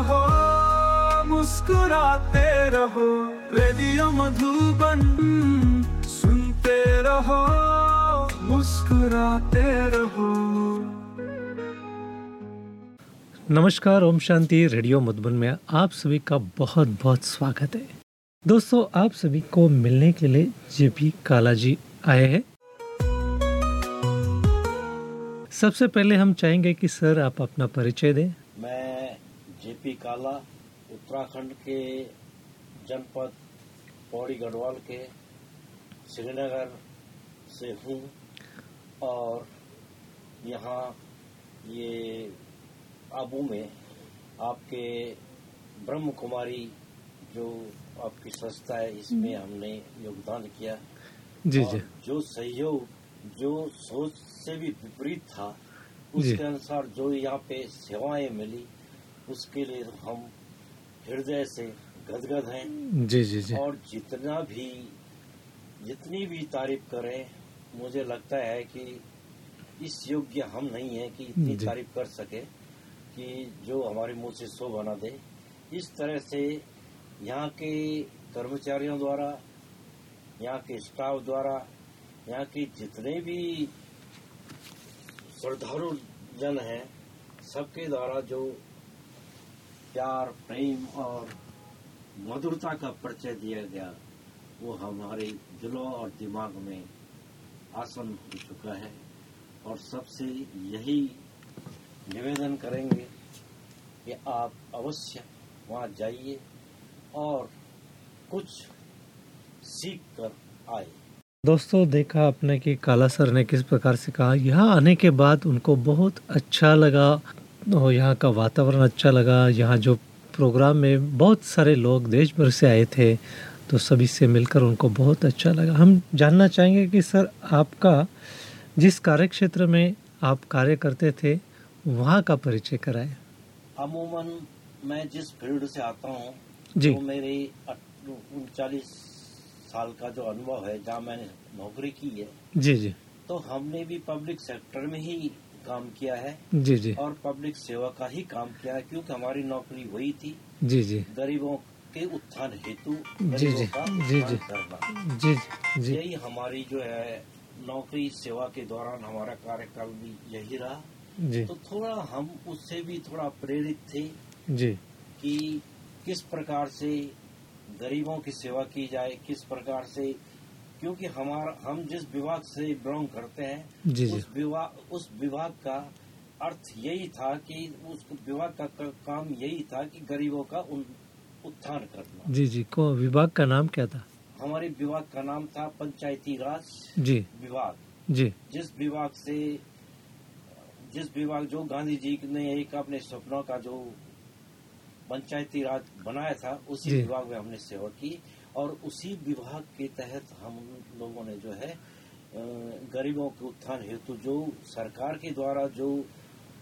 रहो, मुस्कुराते रहो, रेडियो मधुबन सुनते रहो, मुस्कुराते रहो। नमस्कार, ओम शांति, रेडियो मधुबन में आप सभी का बहुत बहुत स्वागत है। दोस्तों, आप सभी को मिलने के लिए जेपी काला जी आए हैं। सबसे पहले हम चाहेंगे कि सर आप अपना परिचय दें। जेपी काला उत्तराखंड के जनपद पौड़ी गढ़वाल के श्रीनगर से हूँ और यहाँ ये आबू में आपके ब्रह्म कुमारी जो आपकी संस्था है इसमें हमने योगदान किया। जी जी। जो सहयोग जो सोच से भी विपरीत था उसके अनुसार जो यहाँ पे सेवाएँ मिली उसके लिए हम हृदय से गदगद हैं। जी जी जी। और जितना भी जितनी भी तारीफ़ करें मुझे लगता है कि इस योग्य हम नहीं है कि इतनी तारीफ़ कर सके कि जो हमारे मुँह से सो बना दे। इस तरह से यहाँ के कर्मचारियों द्वारा यहाँ के स्टाफ द्वारा यहाँ के जितने भी श्रद्धालु जन हैं सबके द्वारा जो प्यार, प्रेम और मधुरता का परिचय दिया गया, वो हमारे दिलों और दिमाग में आसन हो चुका है। और सबसे यही निवेदन करेंगे कि आप अवश्य वहाँ जाइए और कुछ सीख कर आए। दोस्तों, देखा आपने कि काला सर ने किस प्रकार से कहा। यहाँ आने के बाद उनको बहुत अच्छा लगा। और यहाँ का वातावरण अच्छा लगा। यहाँ जो प्रोग्राम में बहुत सारे लोग देश भर से आए थे तो सभी से मिलकर उनको बहुत अच्छा लगा। हम जानना चाहेंगे कि सर आपका जिस कार्य क्षेत्र में आप कार्य करते थे वहाँ का परिचय कराएँ। अमूमन मैं जिस फ़ील्ड से आता हूँ जी। तो मेरे उनचालीस साल का जो अनुभव है जहाँ मैंने नौकरी की है जी जी। तो हमने भी पब्लिक सेक्टर में ही काम किया है जी जी। और पब्लिक सेवा का ही काम किया है क्योंकि हमारी नौकरी वही थी। जी जी। गरीबों के उत्थान हेतु जी, जी, जी, जी। जी जी। यही हमारी जो है नौकरी सेवा के दौरान हमारा कार्यकाल भी यही रहा। जी। तो थोड़ा हम उससे भी थोड़ा प्रेरित थे जी। कि किस प्रकार से गरीबों की सेवा की जाए किस प्रकार से क्योंकि हमारा हम जिस विभाग से बिलोंग करते हैं जी उस विभाग उस विभाग का अर्थ यही था कि उस विभाग का क- काम यही था कि गरीबों का उन उत्थान करना। जी जी। को विभाग का नाम क्या था? हमारे विभाग का नाम था पंचायती राज जी। विभाग। जी। जिस विभाग से जिस विभाग जो गांधी जी ने एक अपने सपनों का जो पंचायती राज बनाया था उसी विभाग में हमने सेवा की। और उसी विभाग के तहत हम लोगों ने जो है गरीबों के उत्थान हेतु जो सरकार के द्वारा जो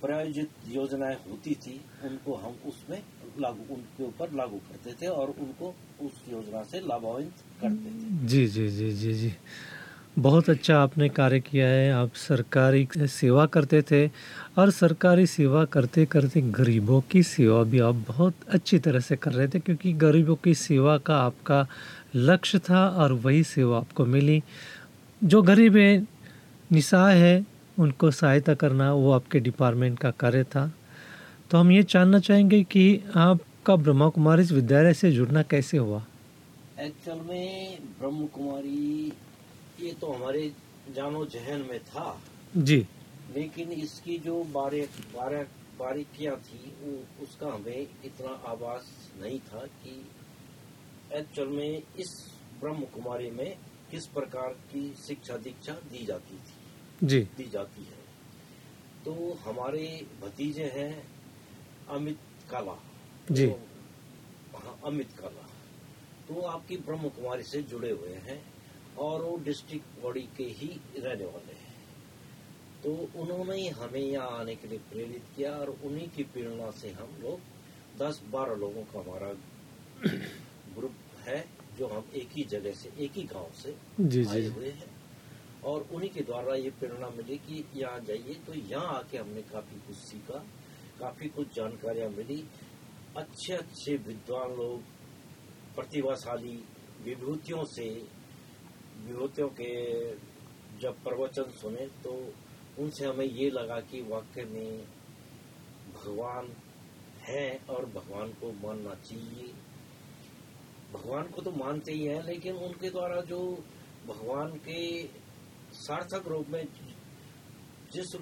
प्रायोजित योजनाएँ होती थी, उनको हम उसमें लागू, उनके ऊपर लागू करते थे और उनको उस योजना से लाभान्वित करते थे। जी जी जी जी जी। बहुत अच्छा आपने कार्य किया है। आप सरकारी सेवा करते थे और सरकारी सेवा करते करते गरीबों की सेवा भी आप बहुत अच्छी तरह से कर रहे थे क्योंकि गरीबों की सेवा का आपका लक्ष्य था और वही सेवा आपको मिली। जो गरीब है निशाह है, उनको सहायता करना वो आपके डिपार्टमेंट का कार्य था। तो हम ये जानना चाहेंगे कि आपका ब्रह्मा कुमारी विद्यालय से जुड़ना कैसे हुआ? एक्चुअल में ब्रह्म कुमारी ये तो हमारे जानो जहन में था। जी। लेकिन इसकी जो बारे बारे बारीकियाँ थी वो उसका हमें इतना आभास नहीं था कि एक्चुअल में इस ब्रह्म कुमारी में किस प्रकार की शिक्षा दीक्षा दी जाती थी। जी। दी जाती है। तो हमारे भतीजे हैं अमित काला। जी। तो, हाँ, अमित काला। तो आपकी ब्रह्म कुमारी से जुड़े हुए हैं। और वो डिस्ट्रिक्ट बॉडी के ही रहने वाले हैं। तो उन्होंने ही हमें यहाँ आने के लिए प्रेरित किया और उन्हीं की प्रेरणा से हम लोग दस बारह लोगों का हमारा ग्रुप है जो हम एक ही जगह से एक ही गाँव से जी आए जी हुए हैं। और उन्हीं के द्वारा ये प्रेरणा मिली कि यहाँ जाइए। तो यहाँ आके हमने काफ़ी कुछ सीखा काफ़ी कुछ जानकारियाँ मिली। अच्छे अच्छे विद्वान लोग प्रतिभाशाली विभूतियों से विभूतियों के जब प्रवचन सुने तो उनसे हमें ये लगा कि वाक्य में भगवान है और भगवान को मानना चाहिए। भगवान को तो मानते ही हैं, लेकिन उनके द्वारा जो भगवान के सार्थक रूप में जिस,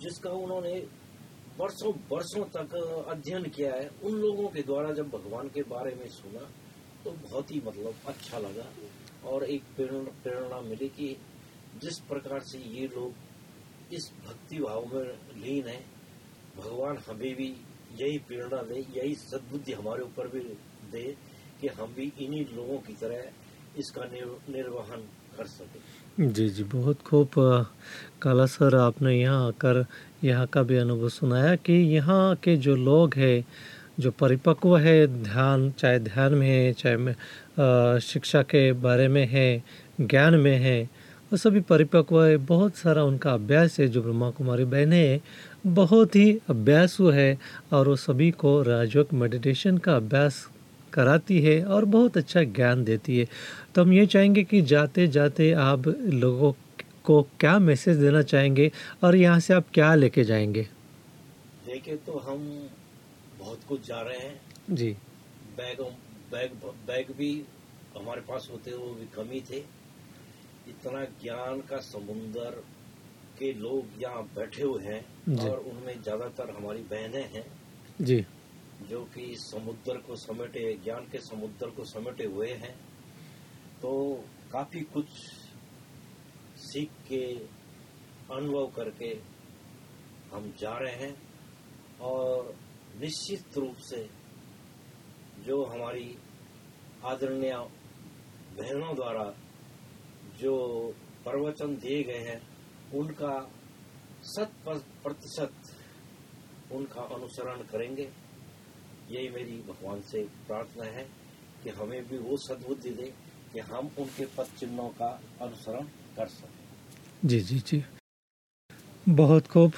जिसका उन्होंने वर्षों वर्षों तक अध्ययन किया है, उन लोगों के द्वारा जब भगवान के बारे में सुना तो बहुत ही मतलब अच्छा लगा। और एक प्रेरणा मिली कि जिस प्रकार से ये लोग इस भक्ति भाव में लीन है, भगवान हमें भी यही प्रेरणा दे, यही सद्बुद्धि हमारे ऊपर भी दे कि हम भी इन्हीं लोगों की तरह इसका निर्वहन कर सके। जी जी, बहुत खूब काला सर आपने यहाँ आकर, यहाँ का भी अनुभव सुनाया कि यहाँ के जो लोग हैं जो परिपक्व है ध्यान, चाहे ध्यान में है, चाहे शिक्षा के बारे में है, ज्ञान में है, वो सभी परिपक्व है। बहुत सारा उनका अभ्यास है, जो ब्रह्मा कुमारी बहनें हैं, बहुत ही अभ्यासु है और वो सभी को राजयोग मेडिटेशन का अभ्यास कराती है और बहुत अच्छा ज्ञान देती है। तो हम ये चाहेंगे कि जाते जाते आप लोगों को क्या मैसेज देना चाहेंगे और यहाँ से आप क्या लेके जाएँगे? देखिए तो हम बहुत कुछ जा रहे हैं। जी। बैग बैग बैग भी हमारे पास होते वो भी कमी थे। इतना ज्ञान का समुंदर के लोग यहाँ बैठे हुए हैं और उनमें ज़्यादातर हमारी बहनें हैं। जी। जो कि समुद्र को समेटे ज्ञान के समुद्र को समेटे हुए हैं। तो काफ़ी कुछ सीख के अनुभव करके हम जा रहे हैं और निश्चित रूप से जो हमारी आदरणीय बहनों द्वारा जो प्रवचन दिए गए हैं, उनका शत प्रतिशत उनका अनुसरण करेंगे। यही मेरी भगवान से प्रार्थना है कि हमें भी वो सद्बुद्धि दे कि हम उनके पद चिन्हों का अनुसरण कर सकें। जी जी जी। बहुत खूब।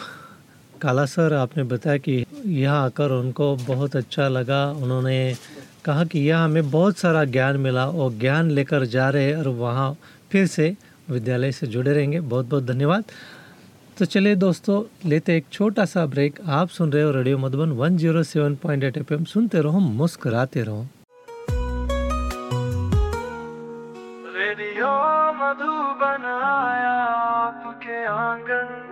काला सर, आपने बताया कि यहाँ आकर उनको बहुत अच्छा लगा। उन्होंने कहा कि यह हमें बहुत सारा ज्ञान मिला और ज्ञान लेकर जा रहे हैं और वहाँ फिर से विद्यालय से जुड़े रहेंगे। बहुत बहुत धन्यवाद। तो चलिए दोस्तों, लेते एक छोटा सा ब्रेक। आप सुन रहे हो रेडियो मधुबन 107.8 एफएम। सुनते रहो, मुस्कुराते रहो। रेडियो मधुबन आया आपके आँगन।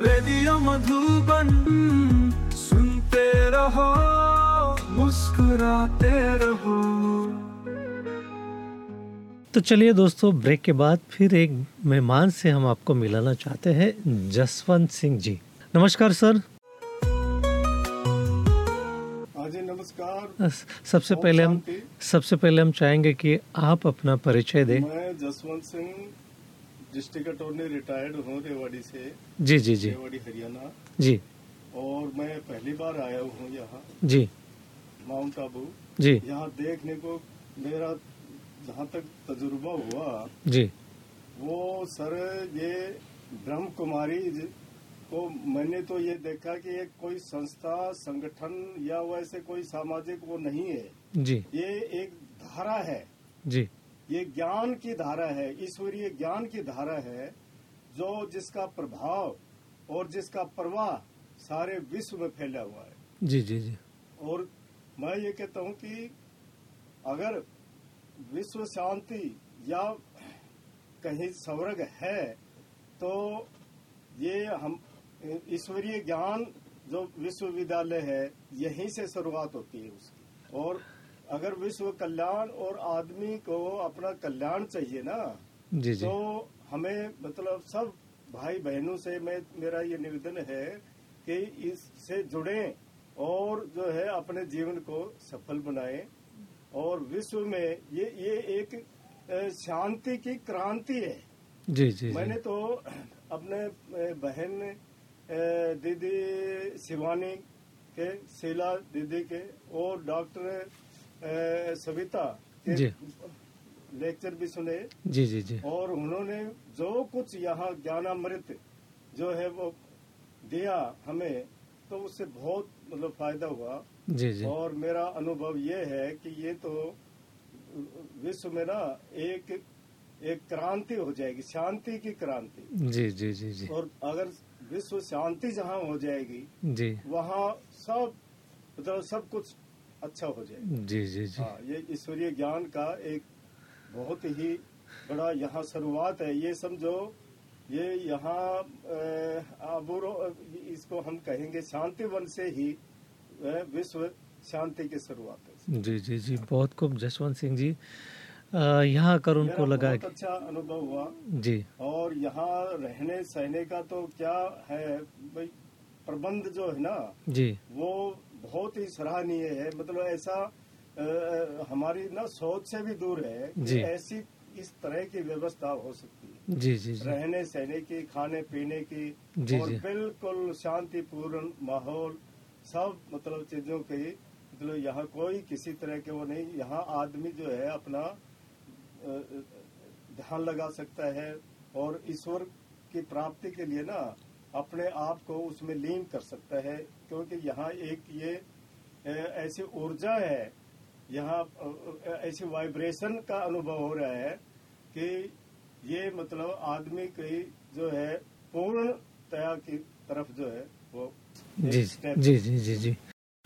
रेडियो मधुबन सुनते रहो मुस्कुराते रहो। तो चलिए दोस्तों ब्रेक के बाद फिर एक मेहमान से हम आपको मिलाना चाहते हैं जसवंत सिंह जी। नमस्कार सर। हाँ जी नमस्कार। सबसे पहले हम सबसे पहले हम चाहेंगे कि आप अपना परिचय दें। मैं Jaswant Singh district attorney retired हूँ रेवाड़ी से। जी जी जी। रेवाड़ी हरियाणा। जी। और मैं पहली बार आया हूँ यहाँ। जी। माउंट आबू। जी। यहाँ देखने को मेरा जहाँ तक तजुर्बा हुआ जी। वो सर ये ब्रह्म कुमारी को मैंने तो ये देखा कि एक कोई संस्था संगठन या वैसे कोई सामाजिक वो नहीं है। जी। ये एक धारा है। जी। ये ज्ञान की धारा है ईश्वरीय ज्ञान की धारा है जो जिसका प्रभाव और जिसका प्रवाह सारे विश्व में फैला हुआ है। जी जी जी। और मैं ये कहता हूँ कि अगर विश्व शांति या कहीं स्वर्ग है तो ये हम ईश्वरीय ज्ञान जो विश्वविद्यालय है यहीं से शुरुआत होती है उसकी। और अगर विश्व कल्याण और आदमी को अपना कल्याण चाहिए ना जी जी। तो हमें मतलब सब भाई बहनों से मैं मेरा ये निवेदन है कि इससे जुड़े और जो है अपने जीवन को सफल बनाएँ और विश्व में ये ये एक शांति की क्रांति है। जी जी मैंने तो अपने बहन दीदी शिवानी के शीला दीदी के और डॉक्टर सविता जी। लेक्चर भी सुने। जी जी जी। और उन्होंने जो कुछ यहाँ ज्ञानामृत जो है वो दिया हमें तो उससे बहुत मतलब फ़ायदा हुआ। जी जी। और मेरा अनुभव ये है कि ये तो विश्व में ना एक एक क्रांति हो जाएगी शांति की क्रांति। जी जी जी जी। और अगर विश्व शांति जहाँ हो जाएगी जी। वहाँ सब मतलब सब कुछ अच्छा हो जाए। जी जी जी। हाँ ये ईश्वरीय ज्ञान का एक बहुत ही बड़ा यहाँ शुरुआत है। ये समझो ये यहाँ इसको हम कहेंगे शांति वन से ही विश्व शांति की शुरुआत है। जी जी जी बहुत खूब जसवंत सिंह जी। यहाँ आकर उनको लगा बहुत अच्छा अनुभव हुआ। जी। और यहाँ रहने सहने का तो क्या है भाई प्रबंध जो है ना जी। वो बहुत ही सराहनीय है। मतलब ऐसा अ, हमारी ना सोच से भी दूर है कि ऐसी इस तरह की व्यवस्था हो सकती है। जी जी जी। रहने सहने की खाने पीने की जी, और जी। बिल्कुल शांतिपूर्ण माहौल सब मतलब चीज़ों की मतलब यहाँ कोई किसी तरह के वो नहीं। यहाँ आदमी जो है अपना ध्यान लगा सकता है और ईश्वर की प्राप्ति के लिए ना अपने आप को उसमें लीन कर सकता है क्योंकि यहाँ एक ये ऐसी ऊर्जा है यहाँ ऐसी वाइब्रेशन का अनुभव हो रहा है कि ये मतलब आदमी की जो है पूर्ण तया की तरफ़ जो है वो जी जी जी जी जी।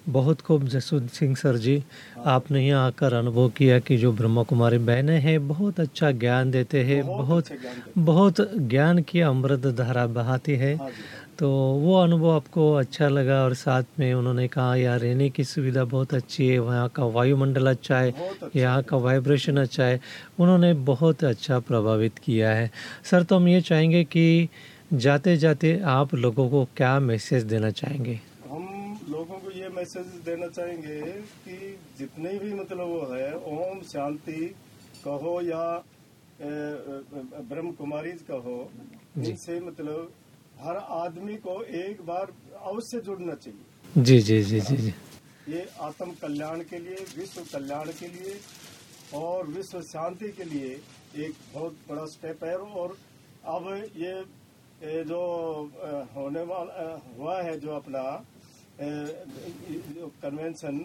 बहुत खूब जसवंत सिंह सर जी आपने यहाँ आकर अनुभव किया कि जो ब्रह्मा कुमारी बहनें हैं बहुत अच्छा ज्ञान देते हैं बहुत बहुत ज्ञान बहुत ज्ञान की अमृत धारा बहाती है। हाँ तो वो अनुभव आपको अच्छा लगा और साथ में उन्होंने कहा यहाँ रहने की सुविधा बहुत अच्छी है वहाँ का वायुमंडल अच्छा है अच्छा। यहाँ का वाइब्रेशन अच्छा है। उन्होंने बहुत अच्छा प्रभावित किया है। सर तो हम ये चाहेंगे कि जाते जाते आप लोगों को क्या मैसेज देना चाहेंगे? मैसेज देना चाहेंगे कि जितने भी मतलब वो है ओम शांति कहो या ब्रह्म कुमारी कहो। इनसे मतलब हर आदमी को एक बार अवश्य जुड़ना चाहिए जी जी जी जी जी ये आत्म कल्याण के लिए विश्व कल्याण के लिए और विश्व शांति के लिए एक बहुत बड़ा स्टेप है और अब ये जो होने वाला हुआ है जो अपना कन्वेंशन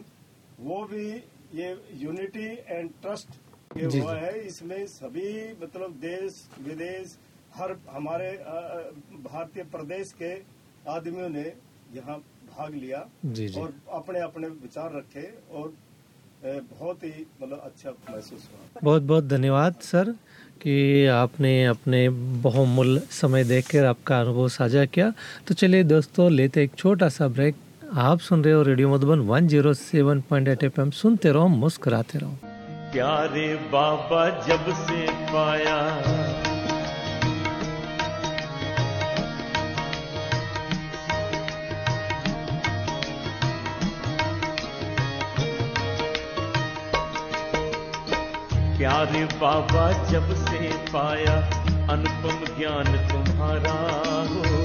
वो भी ये यूनिटी एंड ट्रस्ट ये हुआ। है। इसमें सभी मतलब देश विदेश हर हमारे भारतीय प्रदेश के आदमियों ने यहाँ भाग लिया जी जी। और अपने अपने विचार रखे और बहुत ही मतलब अच्छा महसूस हुआ। बहुत बहुत धन्यवाद सर कि आपने अपने बहुमूल्य समय देकर आपका अनुभव साझा किया। तो चलिए दोस्तों लेते एक छोटा सा ब्रेक। आप सुन रहे हो रेडियो मधुबन 107.8 एफएम। सुनते रहो, मुस्कुराते रहो। प्यारे बाबा जब से पाया। प्यारे बाबा जब से पाया, अनुपम ज्ञान तुम्हारा हो।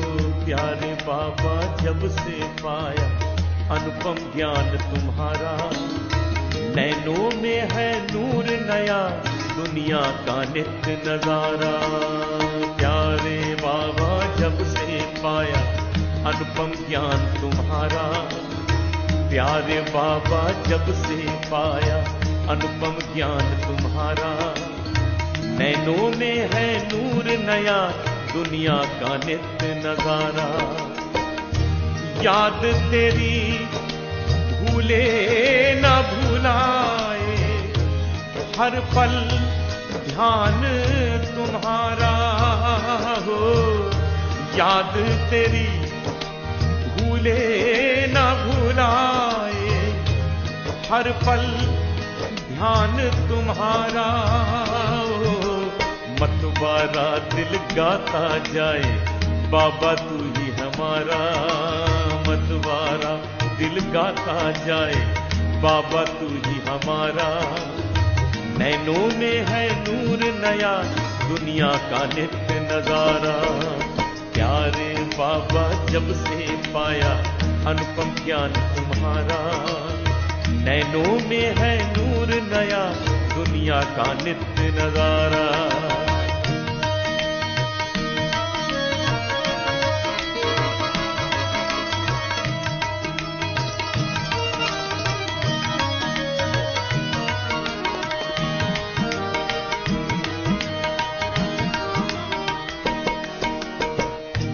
प्यारे बाबा जब से पाया अनुपम ज्ञान तुम्हारा। नैनों में है नूर नया, दुनिया का नित्य नज़ारा। प्यारे बाबा जब से पाया अनुपम ज्ञान तुम्हारा। प्यारे बाबा जब से पाया अनुपम ज्ञान तुम्हारा। नैनों में है नूर नया दुनिया का नित्य नज़ारा। याद तेरी भूले न हर पल ध्यान तुम्हारा। हो, याद तेरी भूले न भुलाए, हर पल ध्यान तुम्हारा। मतवारा दिल गाता जाए, बाबा तू ही हमारा मतवारा। दिल गाता जाए, बाबा तू ही हमारा। नैनों में है नूर नया, दुनिया का नित्य नज़ारा। प्यारे बाबा जब से पाया, अनुपम ज्ञान तुम्हारा। नैनों में है नूर नया, दुनिया का नित्य नज़ारा।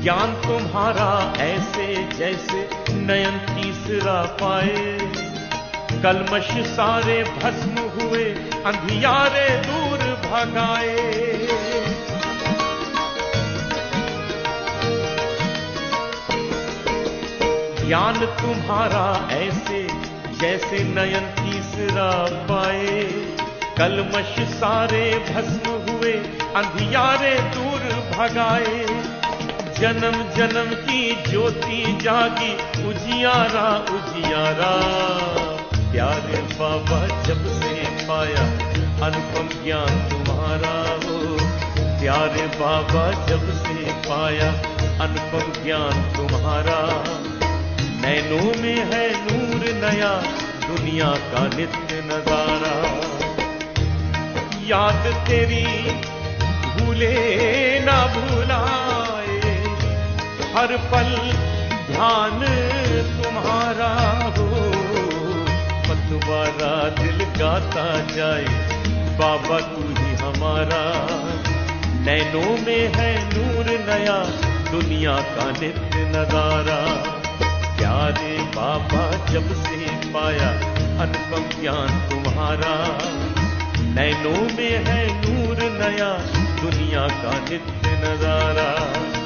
ज्ञान तुम्हारा ऐसे जैसे नयन तीसरा पाए। कलमश सारे भस्म हुए, अंधियारे दूर भगाए। ज्ञान तुम्हारा ऐसे जैसे नयन तीसरा पाए। कलमश सारे भस्म हुए, अंधियारे दूर भगाए। जन्म जन्म की ज्योति जागी, उजियारा उजियारा। प्यारे बाबा, जब से पाया अनुपम ज्ञान तुम्हारा हो। प्यारे बाबा, जब से पाया अनुपम ज्ञान तुम्हारा। नैनों में है नूर नया, दुनिया का नित्य नज़ारा। याद तेरी, भूले ना भूलाए हर पल ध्यान तुम्हारा हो। मतवारा दिल गाता जाए, बाबा तू ही हमारा। नैनों में है नूर नया, दुनिया का नित्य नज़ारा। प्यारे बाबा जब से पाया, अनुपम ज्ञान तुम्हारा। नैनों में है नूर नया, दुनिया का नित्य नज़ारा।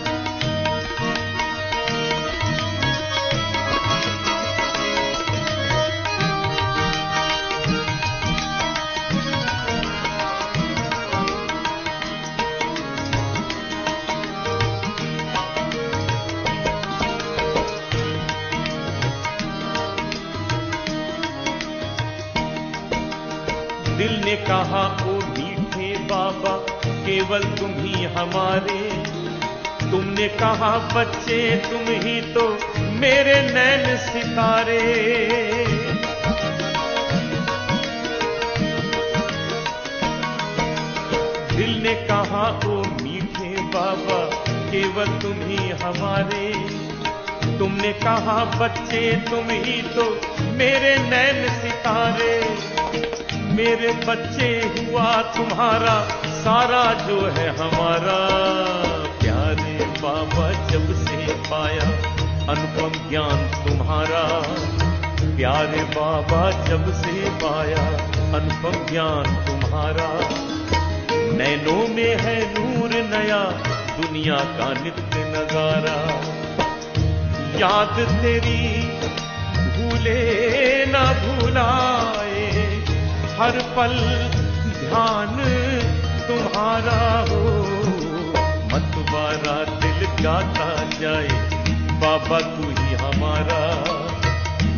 कहा, बच्चे, तुम ही तो मेरे नैन सितारे। दिल ने कहा, ओ मीठे बाबा, केवल तुम ही हमारे। तुमने कहा, बच्चे, तुम ही तो मेरे नैन सितारे। मेरे बच्चे हुआ तुम्हारा, सारा जो है हमारा। बाबा जब से पाया अनुपम ज्ञान तुम्हारा। प्यारे बाबा जब से पाया अनुपम ज्ञान तुम्हारा। नैनों में है नूर नया, दुनिया का नित्य नज़ारा। याद तेरी भूले ना भूलाए, हर पल ध्यान तुम्हारा हो। मतवारा दिल गाता जाए, बाबा तू ही हमारा।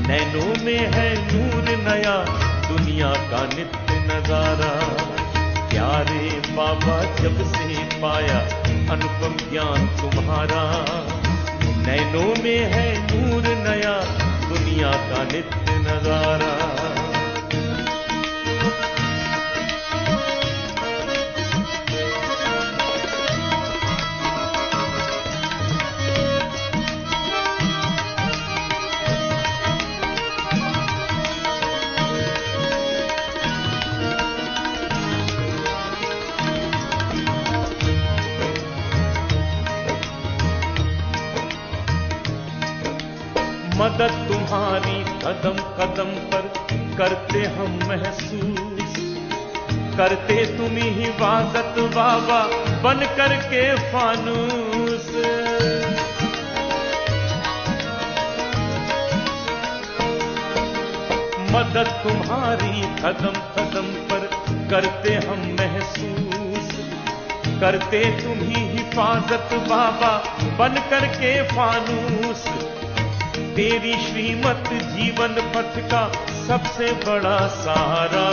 नैनों में है नूर नया, दुनिया का नित्य नज़ारा। प्यारे बाबा जब से पाया, अनुपम ज्ञान तुम्हारा। नैनों में है नूर नया, दुनिया का नित्य नज़ारा। बाबा बन करके फानूस। मदद तुम्हारी कदम कदम पर करते हम महसूस। करते तुम ही हिफाजत बाबा बन करके फानूस। तेरी श्रीमत जीवन पथ का सबसे बड़ा सहारा,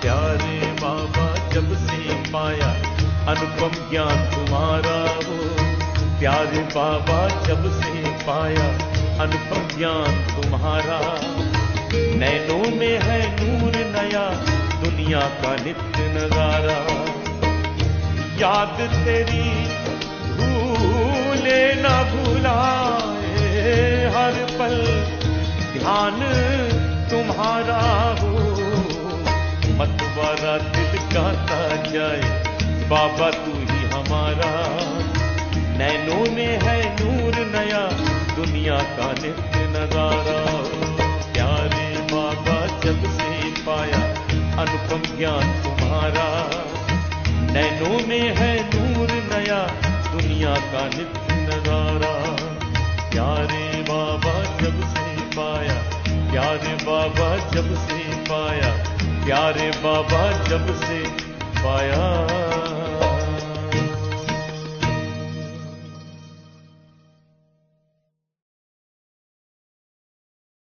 प्यारे। अनुपम ज्ञान तुम्हारा हो। प्यारे बाबा, जब से पाया अनुपम ज्ञान तुम्हारा। नैनों में है नूर नया, दुनिया का नित्य नज़ारा। याद तेरी भूले न भुलाए, हर पल ध्यान तुम्हारा हो। मतवारा दिल गाता जाए बाबा, तू ही हमारा। नैनों में है नूर नया, दुनिया का नित्य नज़ारा। प्यारे बाबा, जब से पाया अनुपम ज्ञान तुम्हारा। नैनों में है नूर नया, दुनिया का नित्य नज़ारा। प्यारे बाबा, जब से पाया, प्यारे बाबा, जब से पाया, प्यारे बाबा, जब से पाया।